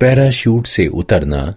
parachute से उतरना